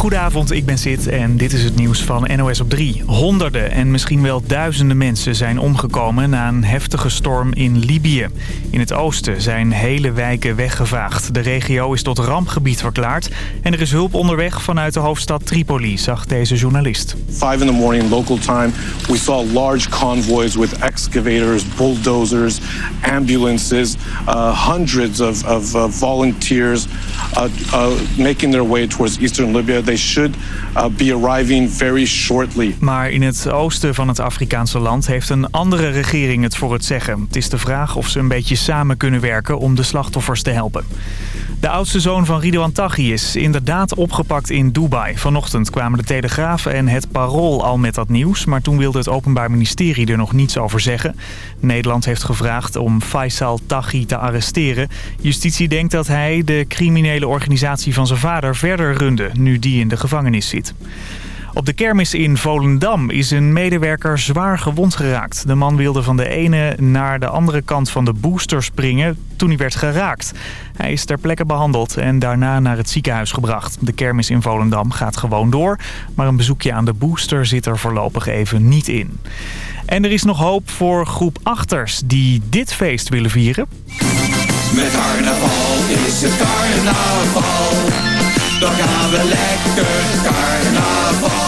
Goedenavond, ik ben Sid en dit is het nieuws van NOS op 3. Honderden en misschien wel duizenden mensen zijn omgekomen na een heftige storm in Libië. In het oosten zijn hele wijken weggevaagd. De regio is tot rampgebied verklaard en er is hulp onderweg vanuit de hoofdstad Tripoli, zag deze journalist. 5 in the morning local time, we saw large convoys with excavators, bulldozers, ambulances, uh, hundreds of, of volunteers uh, uh, making their way towards eastern Libya. They should uh, be arriving very shortly. Maar in het oosten van het Afrikaanse land heeft een andere regering het voor het zeggen. Het is de vraag of ze een beetje samen kunnen werken om de slachtoffers te helpen. De oudste zoon van Ridouan Taghi is inderdaad opgepakt in Dubai. Vanochtend kwamen de Telegraaf en het Parool al met dat nieuws... maar toen wilde het Openbaar Ministerie er nog niets over zeggen. Nederland heeft gevraagd om Faisal Taghi te arresteren. Justitie denkt dat hij de criminele organisatie van zijn vader verder runde... nu die in de gevangenis zit. Op de kermis in Volendam is een medewerker zwaar gewond geraakt. De man wilde van de ene naar de andere kant van de booster springen toen hij werd geraakt. Hij is ter plekke behandeld en daarna naar het ziekenhuis gebracht. De kermis in Volendam gaat gewoon door, maar een bezoekje aan de booster zit er voorlopig even niet in. En er is nog hoop voor groep achters die dit feest willen vieren. Met carnaval is het carnaval. Dan gaan we lekker carnaval.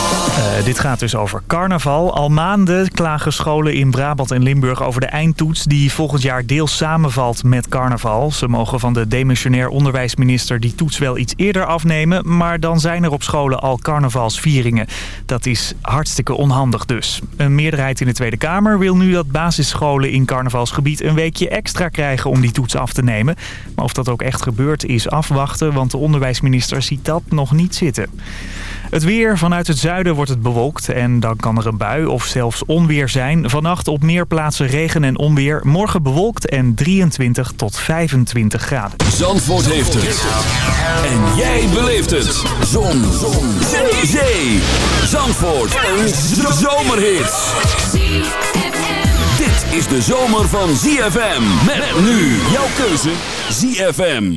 Uh, dit gaat dus over carnaval. Al maanden klagen scholen in Brabant en Limburg over de eindtoets... die volgend jaar deels samenvalt met carnaval. Ze mogen van de demissionair onderwijsminister die toets wel iets eerder afnemen... maar dan zijn er op scholen al carnavalsvieringen. Dat is hartstikke onhandig dus. Een meerderheid in de Tweede Kamer wil nu dat basisscholen in carnavalsgebied... een weekje extra krijgen om die toets af te nemen. Maar of dat ook echt gebeurt is afwachten... want de onderwijsminister ziet dat nog niet zitten. Het weer vanuit het zuiden wordt het bewolkt en dan kan er een bui of zelfs onweer zijn. Vannacht op meer plaatsen regen en onweer. Morgen bewolkt en 23 tot 25 graden. Zandvoort heeft het. En jij beleeft het. Zon. Zon. Zee. Zee. Zandvoort. Een zomerhit. Dit is de zomer van ZFM. Met nu jouw keuze ZFM.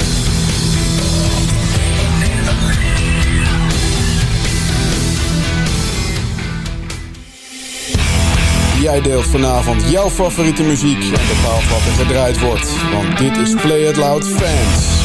Jij deelt vanavond jouw favoriete muziek en bepaalt wat er gedraaid wordt. Want dit is Play It Loud Fans.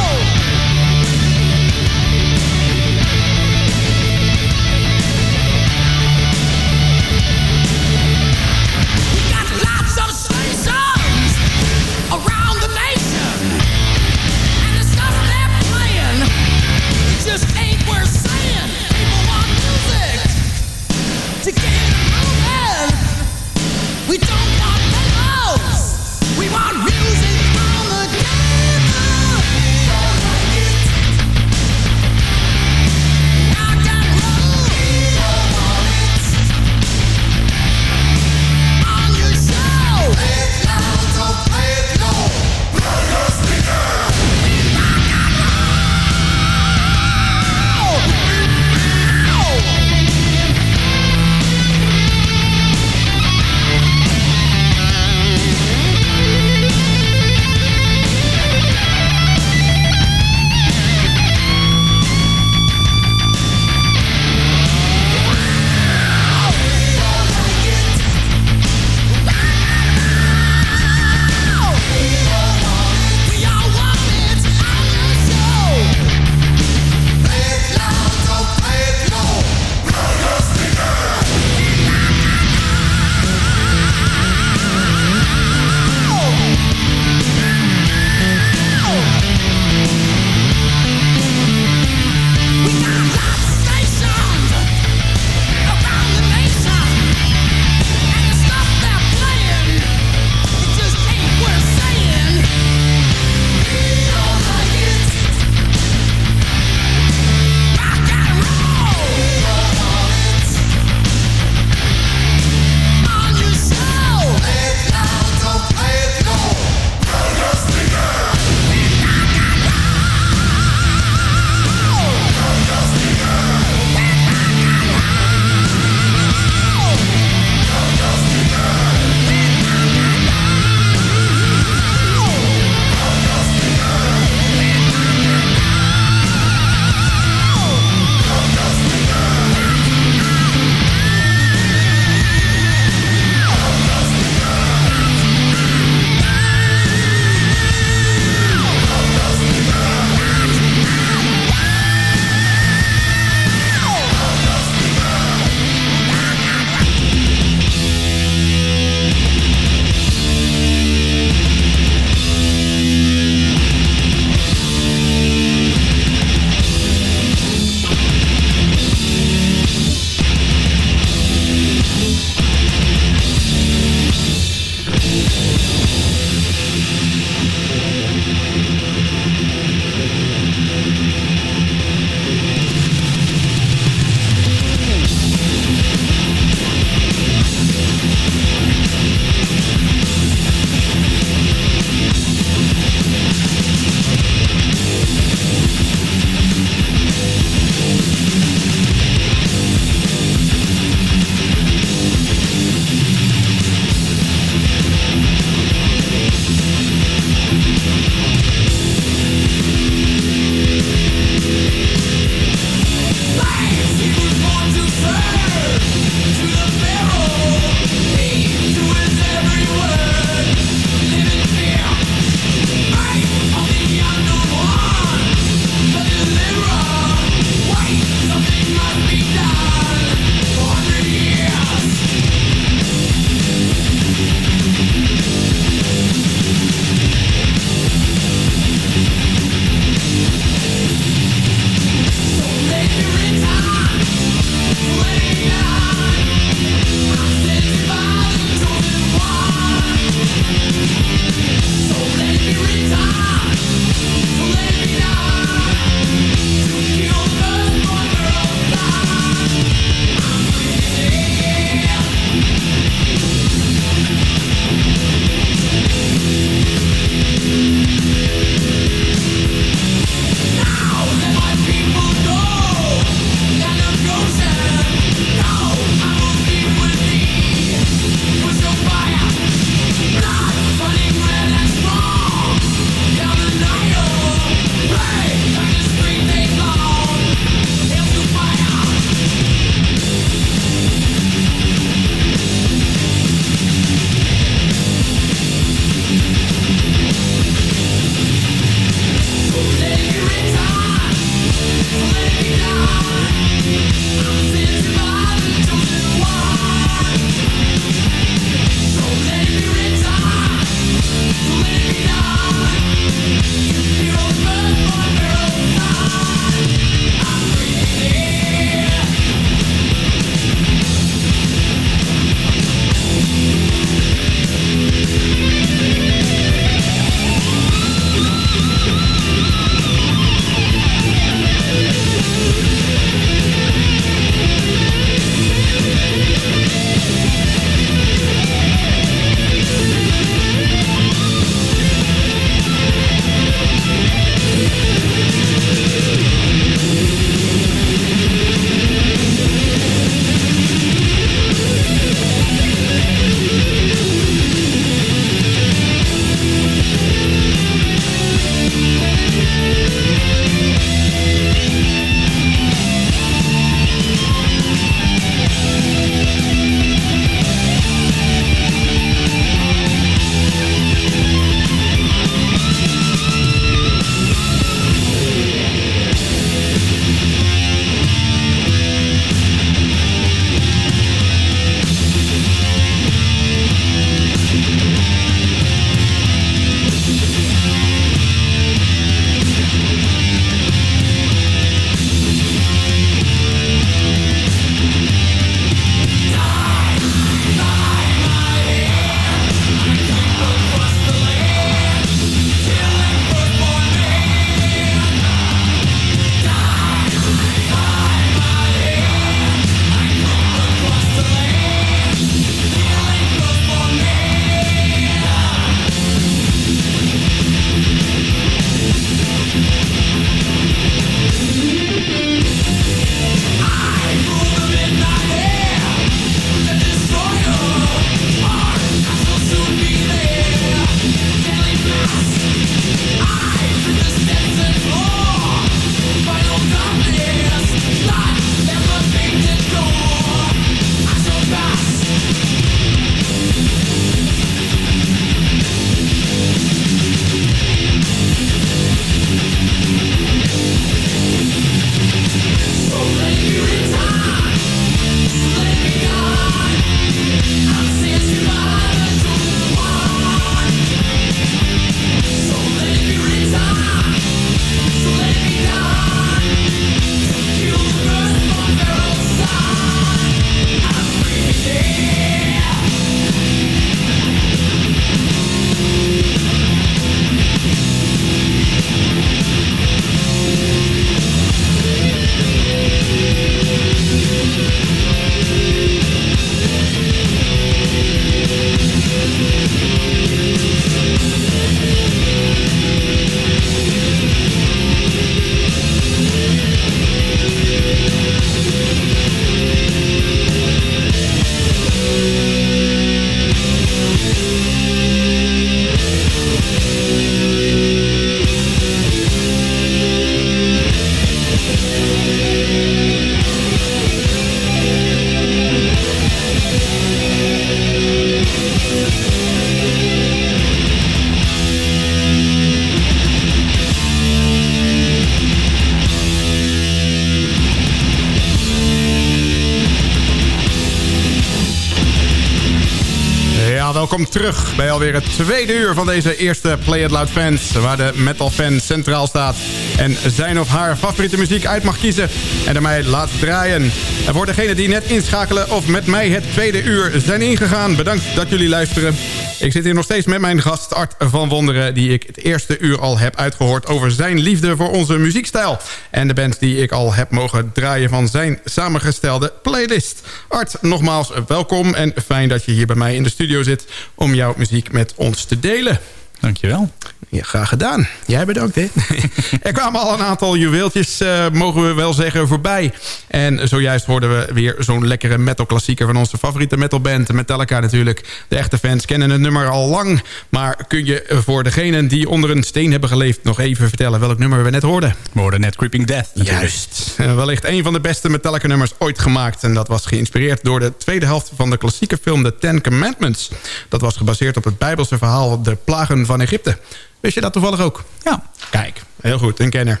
Welkom terug bij alweer het tweede uur van deze eerste Play It Loud Fans... waar de metal fan centraal staat en zijn of haar favoriete muziek uit mag kiezen... en mij laat draaien. En voor degenen die net inschakelen of met mij het tweede uur zijn ingegaan... bedankt dat jullie luisteren. Ik zit hier nog steeds met mijn gast Art van Wonderen... die ik het eerste uur al heb uitgehoord over zijn liefde voor onze muziekstijl... en de band die ik al heb mogen draaien van zijn samengestelde playlist. Art, nogmaals welkom en fijn dat je hier bij mij in de studio zit... om jouw muziek met ons te delen. Dankjewel. Ja, graag gedaan. Jij bedankt, hè? er kwamen al een aantal juweeltjes, uh, mogen we wel zeggen, voorbij. En zojuist hoorden we weer zo'n lekkere metal-klassieker... van onze favoriete metalband, Metallica natuurlijk. De echte fans kennen het nummer al lang. Maar kun je voor degenen die onder een steen hebben geleefd... nog even vertellen welk nummer we net hoorden? We hoorden net Creeping Death. Natuurlijk. Juist. Uh, wellicht een van de beste Metallica-nummers ooit gemaakt. En dat was geïnspireerd door de tweede helft van de klassieke film The Ten Commandments. Dat was gebaseerd op het bijbelse verhaal De Plagen van Egypte. Wist je dat toevallig ook? Ja. Kijk, heel goed, een kenner.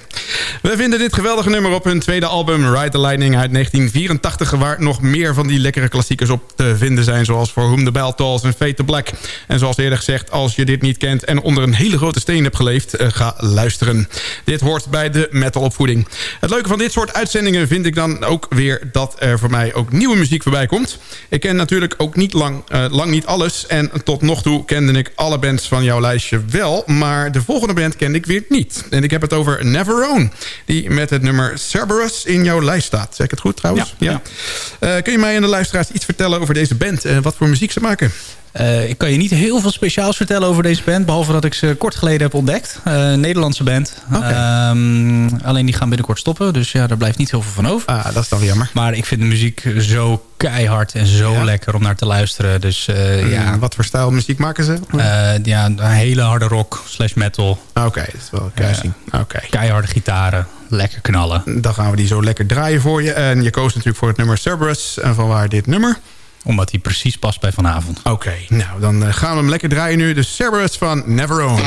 We vinden dit geweldige nummer op hun tweede album Ride the Lightning uit 1984... waar nog meer van die lekkere klassiekers op te vinden zijn... zoals For Whom the Bell Tolls en Fate the Black. En zoals eerder gezegd, als je dit niet kent... en onder een hele grote steen hebt geleefd, uh, ga luisteren. Dit hoort bij de metalopvoeding. Het leuke van dit soort uitzendingen vind ik dan ook weer... dat er voor mij ook nieuwe muziek voorbij komt. Ik ken natuurlijk ook niet lang, uh, lang niet alles... en tot nog toe kende ik alle bands van jouw lijstje wel... maar de volgende band kende ik weer niet. En heb het over Never Own... die met het nummer Cerberus in jouw lijst staat. Zeg ik het goed trouwens? Ja. ja. Uh, kun je mij en de luisteraars iets vertellen over deze band... en wat voor muziek ze maken? Uh, ik kan je niet heel veel speciaals vertellen over deze band... behalve dat ik ze kort geleden heb ontdekt. Uh, Nederlandse band. Okay. Um, alleen die gaan binnenkort stoppen. Dus ja, daar blijft niet heel veel van over. Ah, dat is dan jammer. Maar ik vind de muziek zo keihard en zo ja. lekker om naar te luisteren. Dus uh, mm, ja. Wat voor stijl muziek maken ze? ja, een hele harde rock slash metal. Oké, okay, dat is wel kruising. Okay. Keiharde gitaren. Lekker knallen. Dan gaan we die zo lekker draaien voor je. En je koos natuurlijk voor het nummer Cerberus. En van waar dit nummer? Omdat hij precies past bij vanavond. Oké, okay, nou dan gaan we hem lekker draaien nu. De Cerberus van Never Own.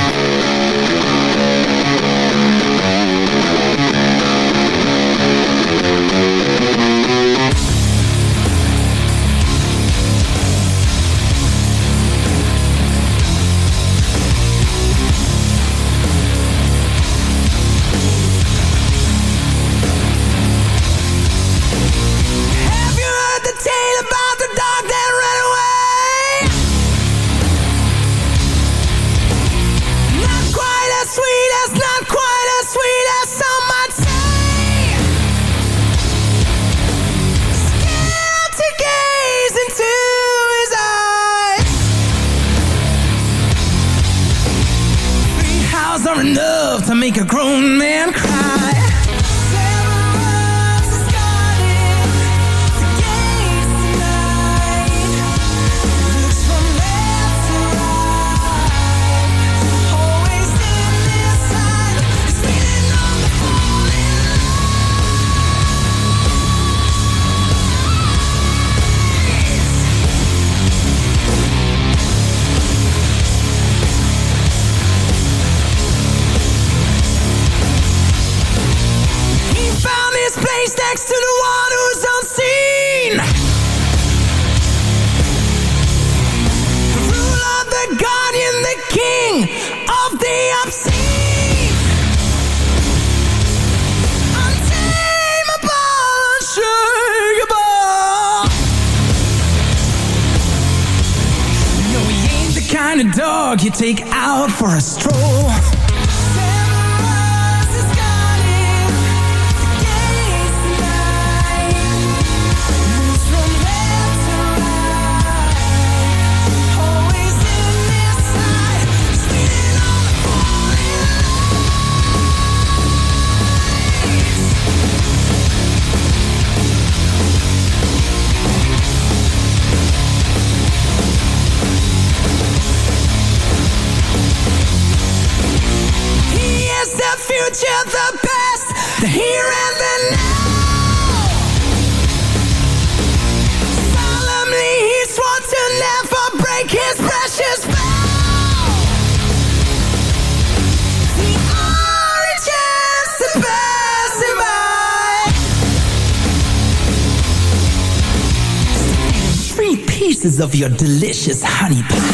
Sanity.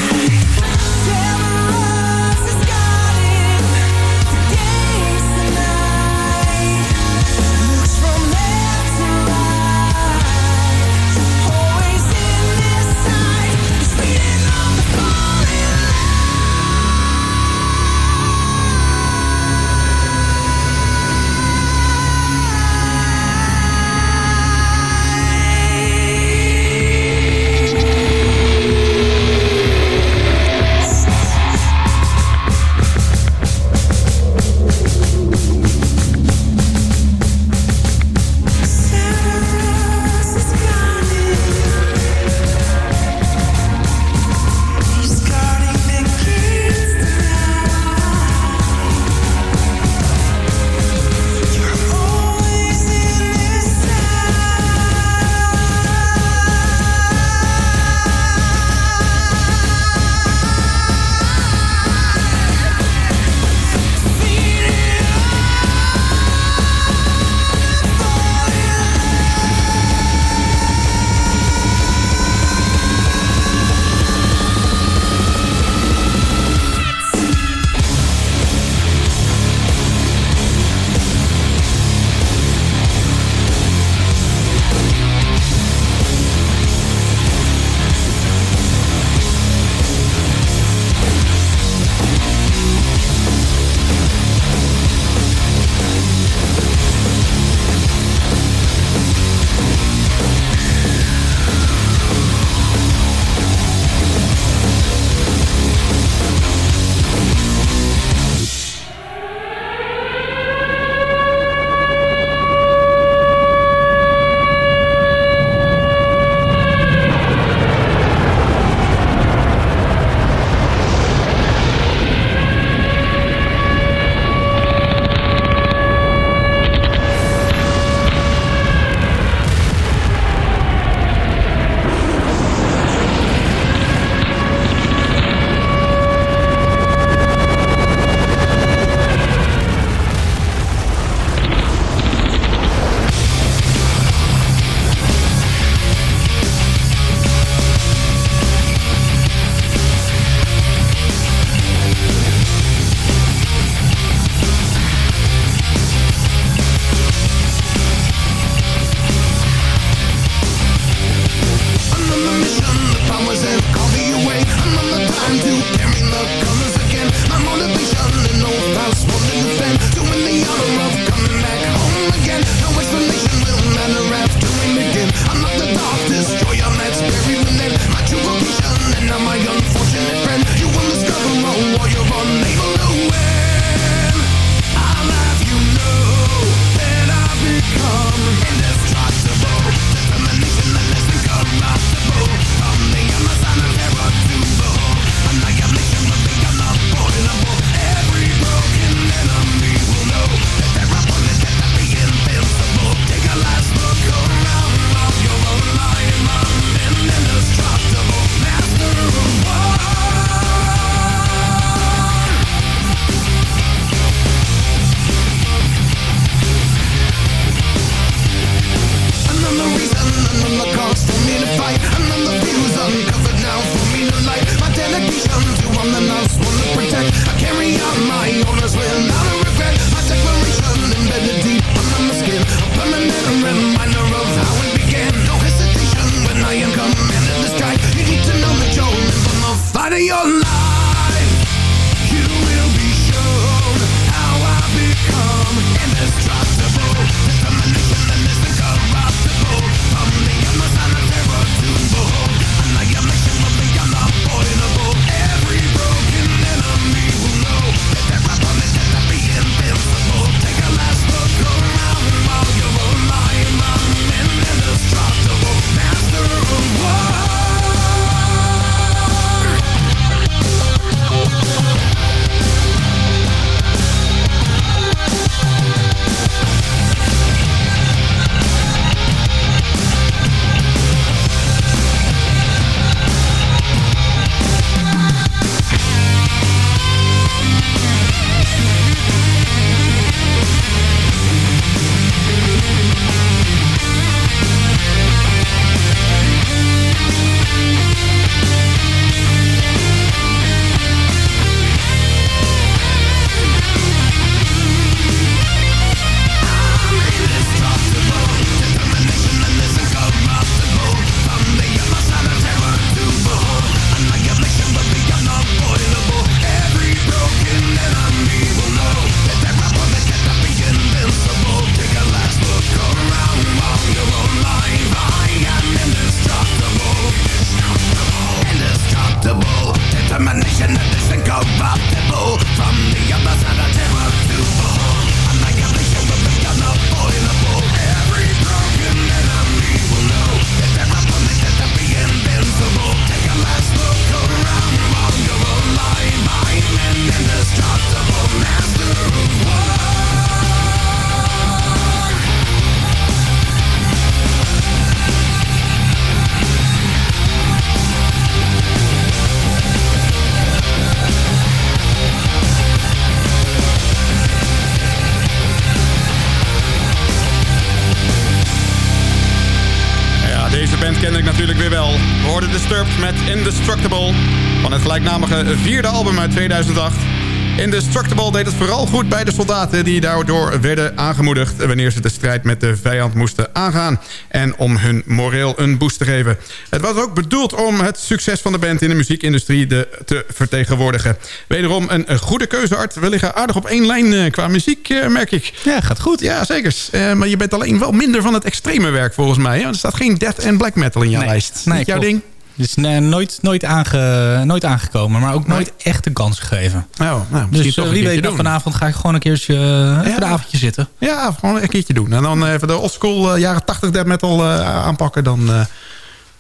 Natuurlijk weer wel. We hoorden Disturbed met Indestructible van het gelijknamige vierde album uit 2008. Indestructible deed het vooral goed bij de soldaten... die daardoor werden aangemoedigd... wanneer ze de strijd met de vijand moesten aangaan... en om hun moreel een boost te geven. Het was ook bedoeld om het succes van de band... in de muziekindustrie te vertegenwoordigen. Wederom een, goede keuzeart. We liggen aardig op één lijn eh, qua muziek, eh, merk ik. Ja, gaat goed. Ja, zeker. Eh, maar je bent alleen wel minder van het extreme werk volgens mij. Er staat geen death en black metal in jouw Nee. lijst. Nee, Niet jouw ding? Dus nee, nooit, nooit, aange, nooit aangekomen, maar ook nooit echt een kans gegeven. Oh, nou, misschien Dus toch eh, wie weet, vanavond ga ik gewoon een keertje eh, even een avondje zitten. Ja, gewoon een keertje doen. En dan even de oldschool eh, jaren 80 death metal eh, aanpakken. Dan, eh,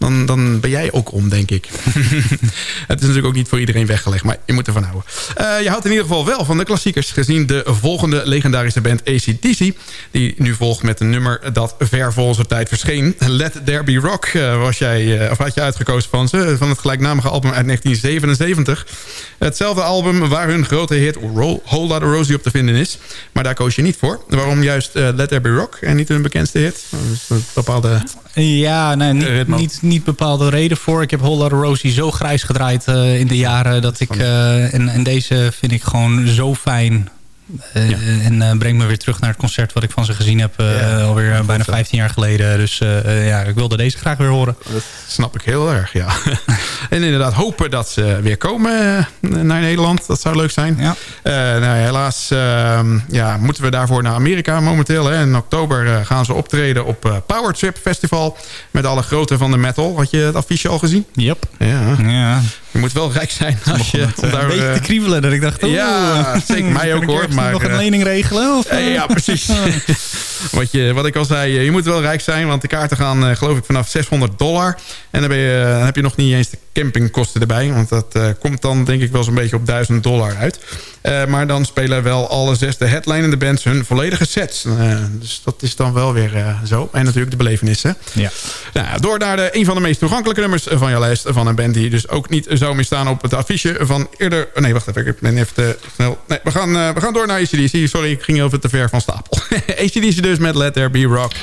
dan, dan ben jij ook om, denk ik. het is natuurlijk ook niet voor iedereen weggelegd, maar je moet ervan houden. Eh, je houdt in ieder geval wel van de klassiekers... gezien de volgende legendarische band ACDC... die nu volgt met een nummer dat ver voor onze tijd verscheen. Let There Be Rock eh, was jij, eh, of had je uitgekozen van ze... van het gelijknamige album uit 1977. Hetzelfde album waar hun grote hit Ro- Whole Lotta Rosie op te vinden is. Maar daar koos je niet voor. Waarom juist Let There Be Rock en niet hun bekendste hit? Dat is een bepaalde... Ja, nee, niet, niet, niet bepaalde reden voor. Ik heb Lotta Rosie zo grijs gedraaid eh, in de jaren. Dat ik, eh, en, en deze vind ik gewoon zo fijn. Eh, En eh, brengt me weer terug naar het concert wat ik van ze gezien heb. eh, Ja, alweer bijna is wel. 15 jaar geleden. Dus ja, ik wilde deze graag weer horen. Dat snap ik heel erg, ja. en inderdaad hopen dat ze weer komen naar Nederland. Dat zou leuk zijn. Ja. Nou, helaas eh, ja, moeten we daarvoor naar Amerika momenteel. Hè. In oktober gaan ze optreden op Power Trip Festival. Met alle grote van de metal. Had je het affiche al gezien? Yep. Ja. Ja. Je moet wel rijk zijn als je... om een daar, beetje eh, te kriebelen. Dat ik dacht, oeh, Ja, zeker mij ook, hoor, maar, nog een eh, lening regelen? Of, Eh, eh? ja, precies. wat, je, wat ik al zei, eh, je moet wel rijk zijn. Want de kaarten gaan eh, geloof ik vanaf 600 dollar. En dan, ben je, dan heb je nog niet eens de campingkosten erbij. Want dat eh, komt dan denk ik wel zo'n beetje op 1000 dollar uit. Eh, maar dan spelen wel alle zes de headlinende bands hun volledige sets. Eh, dus dat is dan wel weer eh, zo. En natuurlijk de belevenissen. Ja. Nou, door naar de, een van de meest toegankelijke nummers van jouw lijst. Van een band die dus ook niet zou meer staan op het affiche van eerder... oh, Nee, wacht even. Ik ben even te snel. Nee, we gaan, eh, we gaan door naar ACDC. Sorry, ik ging over te ver van stapel. ACDC dus met Let There Be Rock.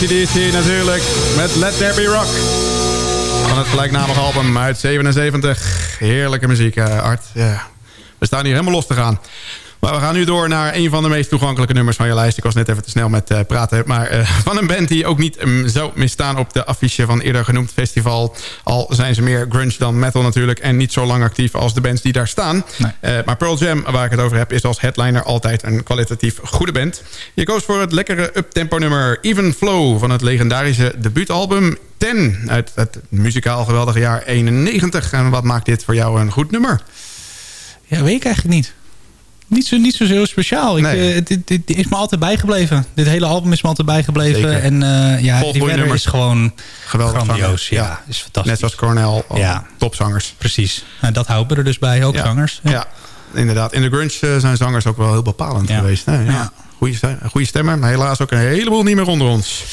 ACDC natuurlijk met Let There Be Rock. Van het gelijknamige album uit 77. Heerlijke muziek, uh, Art. Ja. We staan hier helemaal los te gaan. Maar we gaan nu door naar een van de meest toegankelijke nummers van je lijst. Ik was net even te snel met uh, praten. Maar uh, van een band die ook niet um, zou misstaan op de affiche van eerder genoemd festival. Al zijn ze meer grunge dan metal natuurlijk. En niet zo lang actief als de bands die daar staan. Nee. Uh, maar Pearl Jam, waar ik het over heb, is als headliner altijd een kwalitatief goede band. Je koos voor het lekkere uptempo nummer Even Flow van het legendarische debuutalbum 10 uit het muzikaal geweldige jaar 91. En wat maakt dit voor jou een goed nummer? Ja, weet ik eigenlijk niet. Niet zo, niet zo heel speciaal. Ik, Nee. uh, dit, dit is me altijd bijgebleven. Dit hele album is me altijd bijgebleven. Zeker. En uh, ja, Vol die verder is gewoon Geweldig grandioos. zanger. Ja, is fantastisch. Net zoals Cornell, Ja. topzangers. Precies. Nou, dat houden we er dus bij, ook Ja. zangers. Ja. inderdaad. In de grunge eh, zijn zangers ook wel heel bepalend Ja. geweest. Hè? Ja. Ja. Goede stemmer, maar helaas ook een heleboel niet meer onder ons.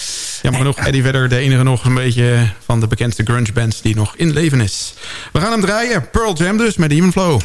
Jammer genoeg, Eddie Vedder, de enige nog een beetje van de bekendste grunge bands die nog in leven is. We gaan hem draaien. Pearl Jam dus, met Even Flow.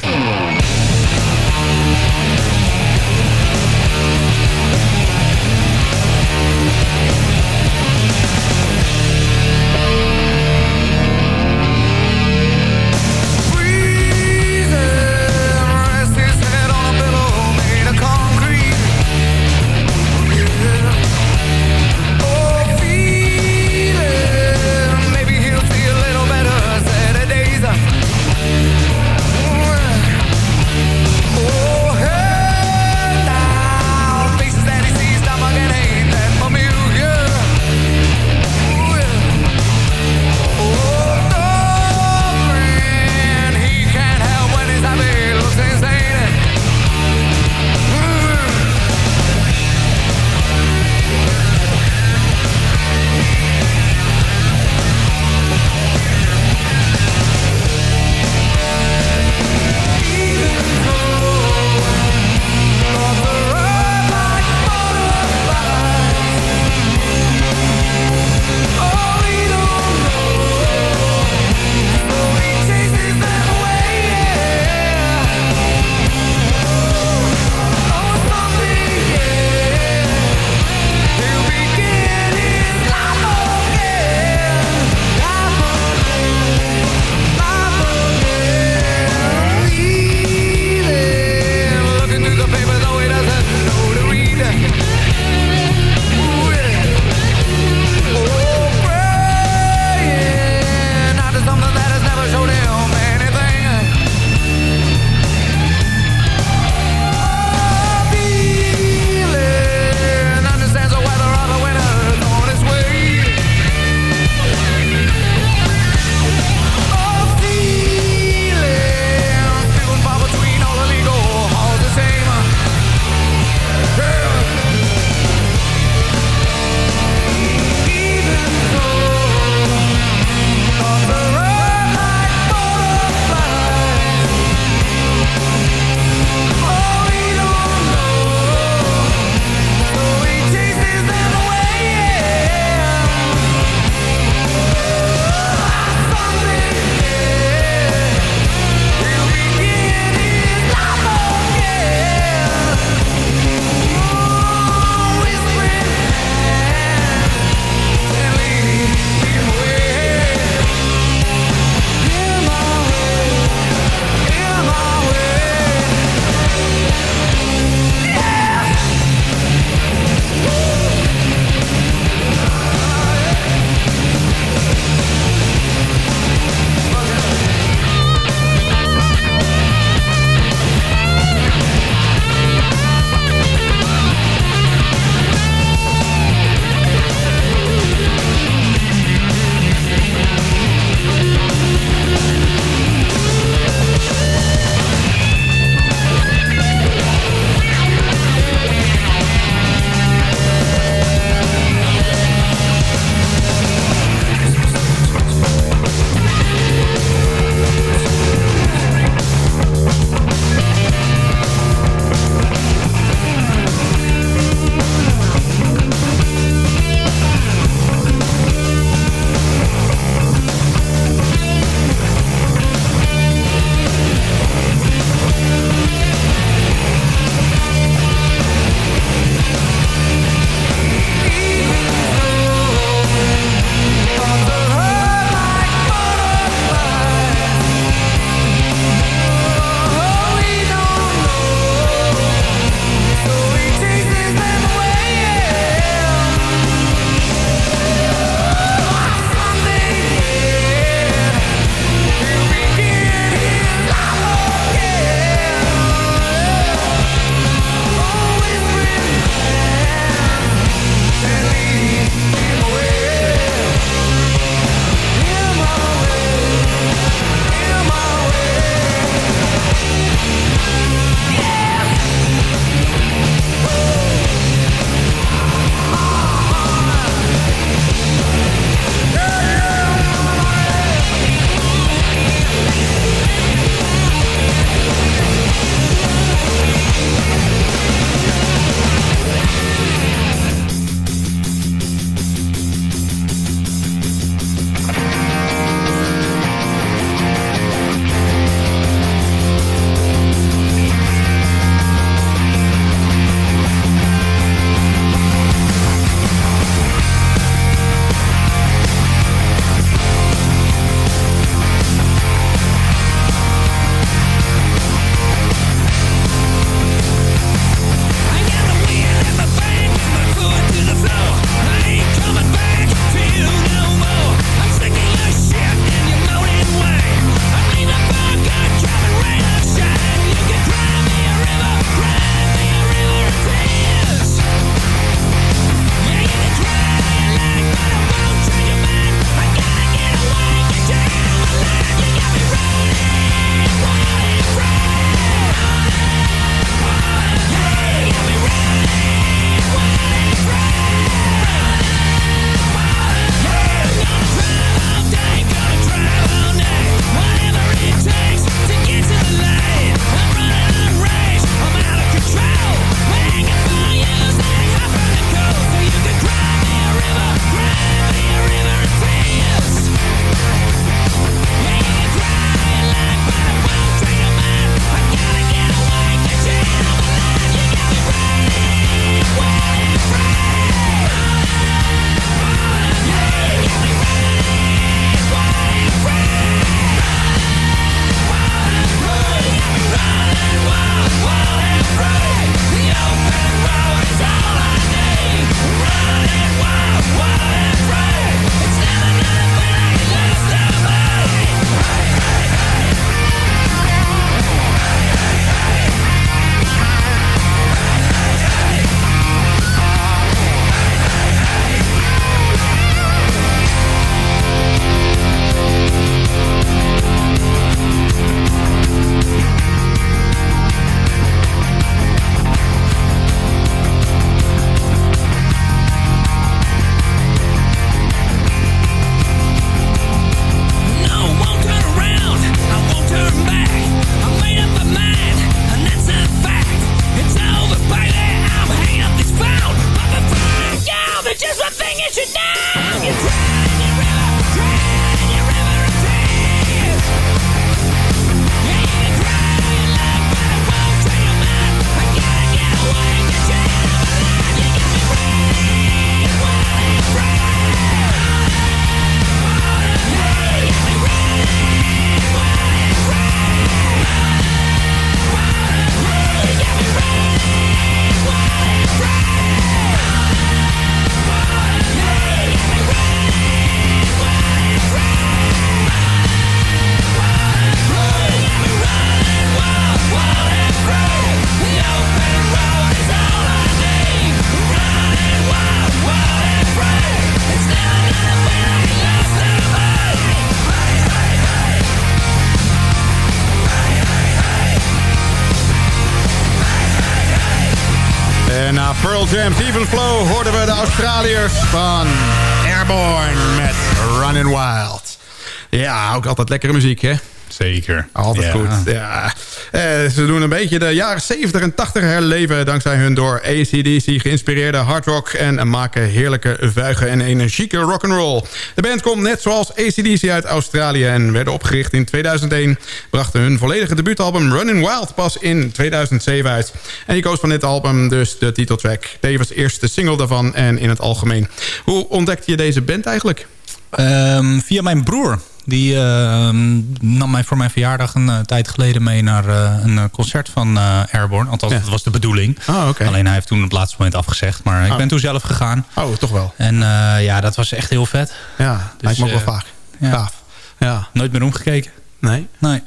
Ook altijd lekkere muziek, hè? Zeker. Altijd Ja. goed. Ja. Eh, ze doen een beetje de jaren 70 en 80 herleven... dankzij hun door ACDC geïnspireerde hardrock... en maken heerlijke, vuige en energieke rock'n'roll. De band komt net zoals ACDC uit Australië... en werden opgericht in 2001. Brachten hun volledige debuutalbum Running Wild pas in 2007 uit. En je koos van dit album dus de titeltrack. Tevens eerste single daarvan en in het algemeen. Hoe ontdekte je deze band eigenlijk? Ehm, via mijn broer. Die ehm, nam mij voor mijn verjaardag een eh, tijd geleden mee naar eh, een eh, concert van Airborne. Althans, Ja. dat was de bedoeling. Oh. Alleen hij heeft toen op het laatste moment afgezegd. Maar ik Oh. ben toen zelf gegaan. Oh, toch wel. En ja, dat was echt heel vet. Ja, lijkt me ook wel vaak. ja. Gaaf. Ja. Nooit meer omgekeken. Nee? Nee.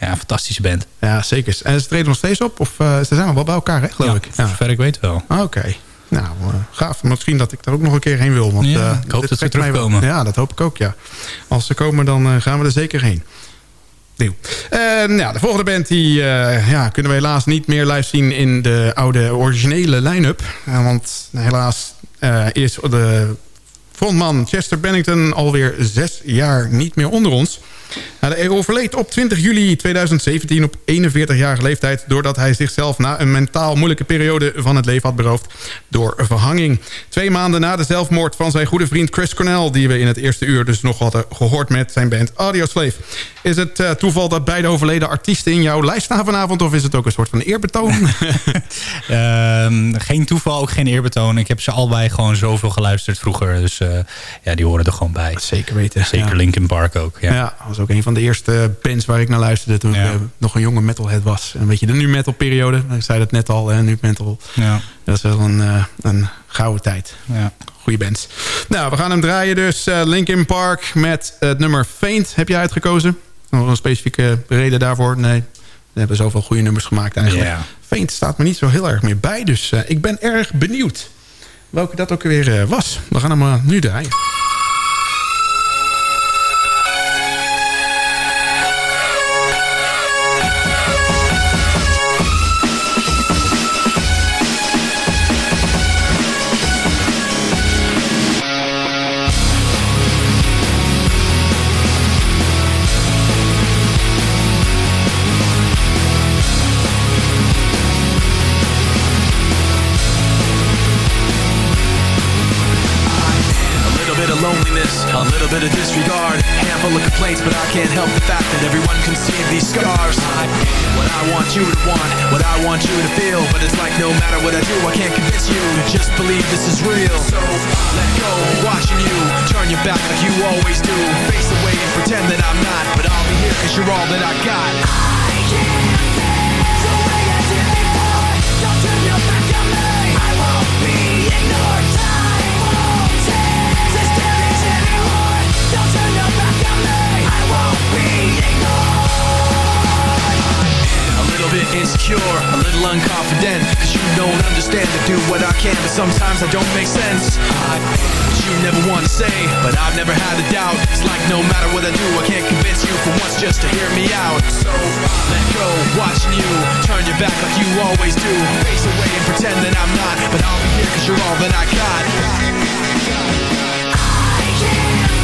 Ja, fantastische band. Ja, zeker. En ze treden nog steeds op? Of uh, ze zijn wel bij elkaar, hè, geloof Ja, ik? voor zover ik weet wel. Oké. Nou, uh, gaaf. Misschien dat ik daar ook nog een keer heen wil. Want, Ja, uh, ik hoop dat ze trekt mij terugkomen. Ja, dat hoop ik ook, ja. Als ze komen, dan uh, gaan we er zeker heen. Nieuw. nou, de volgende band die, uh, ja, kunnen we helaas niet meer live zien in de oude originele line-up. Uh, want helaas is de frontman Chester Bennington alweer zes jaar niet meer onder ons. Nou, hij overleed op 20 juli 2017 op 41-jarige leeftijd... doordat hij zichzelf na een mentaal moeilijke periode van het leven had beroofd... door verhanging. Twee maanden na de zelfmoord van zijn goede vriend Chris Cornell... die we in het eerste uur dus nog hadden gehoord met zijn band Audioslave. Is het uh, toeval dat beide overleden artiesten in jouw lijst staan vanavond... of is het ook een soort van eerbetoon? um, geen toeval, ook geen eerbetoon. Ik heb ze allebei gewoon zoveel geluisterd vroeger. Dus uh, ja, die horen er gewoon bij. Zeker weten. Zeker ja. Linkin Park ook. Ja. ja, ook een van de eerste bands waar ik naar luisterde... toen ja. ik uh, nog een jonge metalhead was. Een beetje de nu metal periode. Ik zei dat net al, hè, nu metal. Ja. Dat is wel een, uh, een gouden tijd. Ja. Goeie bands. Nou, we gaan hem draaien dus. Uh, Linkin Park met het nummer Faint heb je uitgekozen. Nog een specifieke reden daarvoor? Nee, we hebben zoveel goede nummers gemaakt eigenlijk. Faint staat me niet zo heel erg meer bij. Dus ik ben erg benieuwd welke dat ook weer was. We gaan hem nu draaien. These scars. I, What I want you to want, what I want you to feel. But it's like no matter what I do, I can't convince you. To just believe this is real. So, let go, watching you. Turn your back like you always do. Face away and pretend that I'm not. But I'll be here cause you're all that I got. I insecure, a little unconfident Cause you don't understand to do what I can But sometimes I don't make sense. I, you never want to say But I've never had a doubt. It's like no matter what I do I can't convince you for once just to hear me out. So let go, watching you Turn your back like you always do. Face away and pretend that I'm not But I'll be here cause you're all that I got. I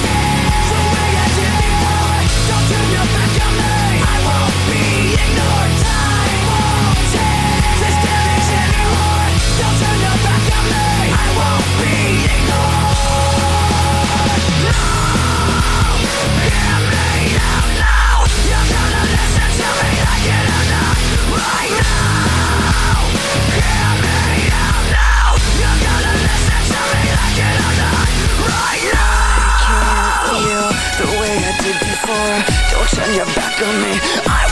turn your back on me. I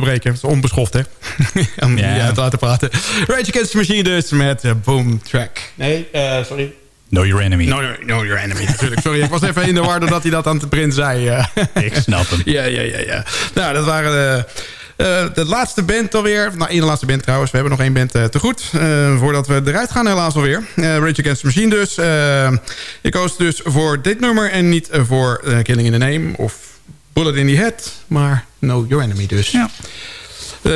onderbreken. Dat is onbeschoft, hè? Om ja. uit te laten praten. Rage Against the Machine dus met eh, Boom Track. Nee, eh, sorry. Know Your Enemy. Know, your, know your Enemy, natuurlijk. Sorry, ik was even in de war doordat hij dat aan de print zei. Eh. ik snap hem. Ja, ja, ja, ja. Nou, dat waren... De laatste band alweer. Nou, één laatste band trouwens. We hebben nog één band te goed. Voordat we eruit gaan helaas alweer. Rage Against the Machine dus. ik koos dus voor dit nummer en niet voor Killing in the Name. Of Bullet in the Head. Maar No Your Enemy dus. Ja.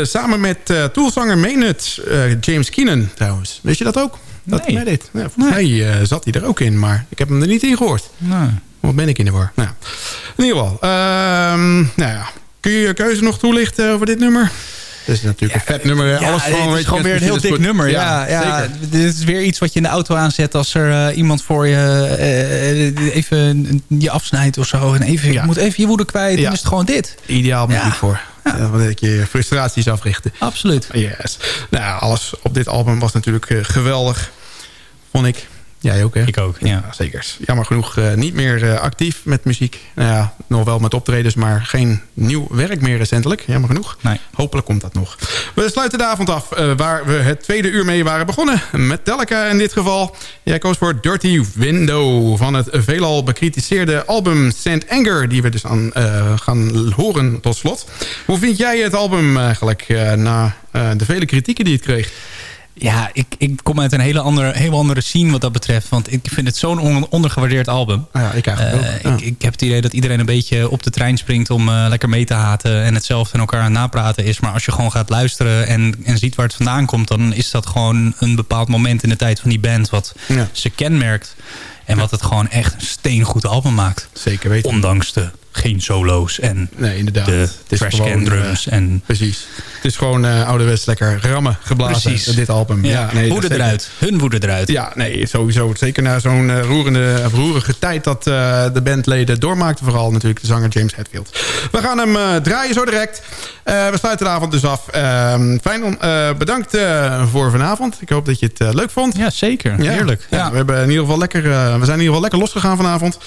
samen met uh, toolzanger Maynard, James Keenan trouwens. Weet je dat ook? Dat nee. hij dit. Ja, volgens Nee. mij zat hij er ook in. Maar ik heb hem er niet in gehoord. Nee. Wat ben ik in de war? Nou, in ieder geval. ehm, nou ja. Kun je je keuze nog toelichten over dit nummer? Dat is natuurlijk een vet nummer. Ja, Alles het is gewoon weer een heel dik nummer. Ja, ja, dit is weer iets wat je in de auto aanzet als er eh, iemand voor je eh, even je afsnijdt of zo. En even, je moet even je woede kwijt. Dan is het gewoon dit. Ideaal muziek voor. Ja. dat je frustraties africhten. Absoluut. Yes. Nou, alles op dit album was natuurlijk eh, geweldig. Vond ik. Jij ook, hè? Ik ook, ja. zeker. Jammer genoeg eh, niet meer eh, actief met muziek. Nou ja, nog wel met optredens, maar geen nieuw werk meer recentelijk. Jammer genoeg. Nee. Hopelijk komt dat nog. We sluiten de avond af eh, waar we het tweede uur mee waren begonnen. Metallica in dit geval. Jij koos voor Dirty Window van het veelal bekritiseerde album Sand Anger... die we dus aan gaan horen tot slot. Hoe vind jij het album eigenlijk na de vele kritieken die het kreeg? Ja, ik, ik kom uit een hele andere, heel andere scene wat dat betreft. Want ik vind het zo'n on- ondergewaardeerd album. Ah ja, ik eigenlijk ook. Ja. ik, ik heb het idee dat iedereen een beetje op de trein springt om eh, lekker mee te haten en hetzelfde en elkaar aan het napraten is. Maar als je gewoon gaat luisteren en, en ziet waar het vandaan komt, dan is dat gewoon een bepaald moment in de tijd van die band wat Ja. ze kenmerkt. En wat het gewoon echt een steengoed album maakt. Zeker weten. Ondanks de geen solo's en Nee, inderdaad. de trashcan gewoon, drums. eh, en Precies. Het is gewoon eh ouderwets lekker rammen geblazen, Precies. dit album. ja, nee, dat woede zeker. eruit. Hun woede eruit. Ja, nee, sowieso. Zeker na zo'n eh, roerende, roerige tijd dat eh, de bandleden doormaakten. Vooral natuurlijk de zanger James Hetfield. We gaan hem eh, draaien zo direct. Eh, we sluiten de avond dus af. Ehm fijn, om- eh, bedankt eh, voor vanavond. Ik hoop dat je het eh, leuk vond. Ja, zeker. Ja, Heerlijk. Ja, we, hebben in ieder geval lekker, eh, we zijn in ieder geval lekker losgegaan vanavond.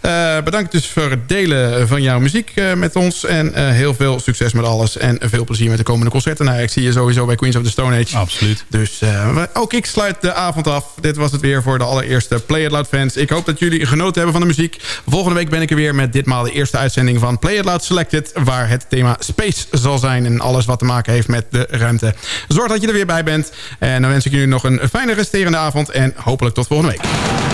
Eh, bedankt dus voor het delen van jouw muziek eh, met ons. En eh, heel veel succes met alles. En veel plezier met de komende concerten. Nou, ik zie je sowieso bij Queens of the Stone Age. Absoluut. Dus eh, ook ik sluit de avond af. Dit was het weer voor de allereerste Play It Loud fans. Ik hoop dat jullie genoten hebben van de muziek. Volgende week ben ik er weer met ditmaal de eerste uitzending van Play It Loud Selected. Waar het thema space zal zijn. En alles wat te maken heeft met de ruimte. Zorg dat je er weer bij bent. En dan wens ik jullie nog een fijne resterende avond. En hopelijk tot volgende week.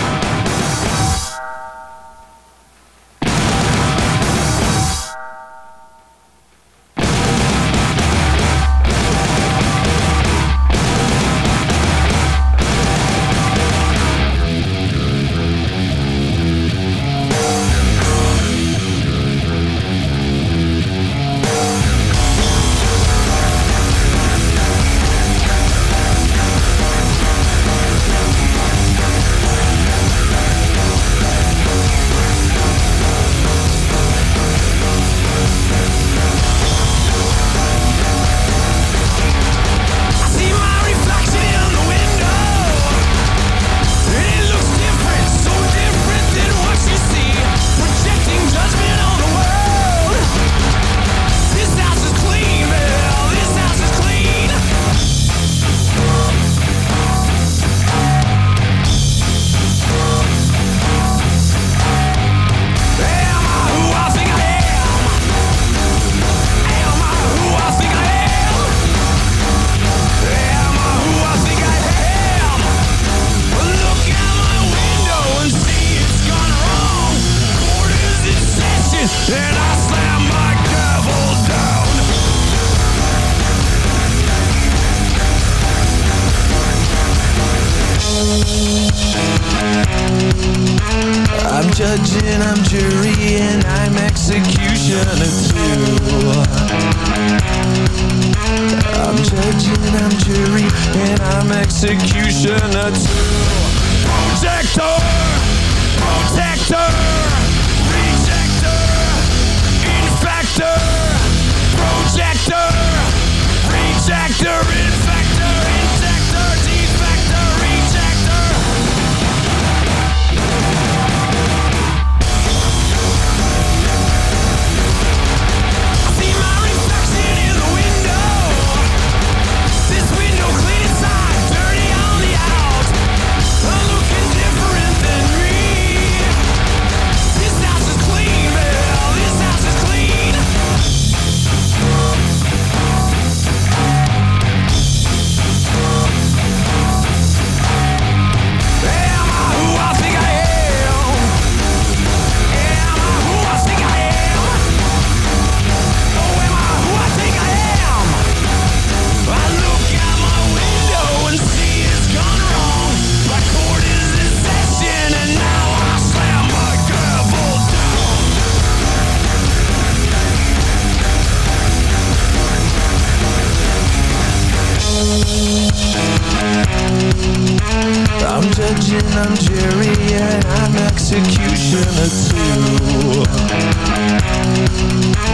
and an executioner too.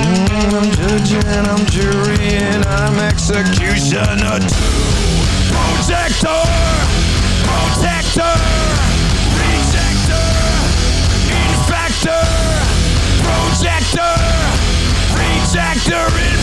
Mm, I'm judge and I'm jury and I'm executioner too. Projector, protector, rejector, infector, projector, rejector, infector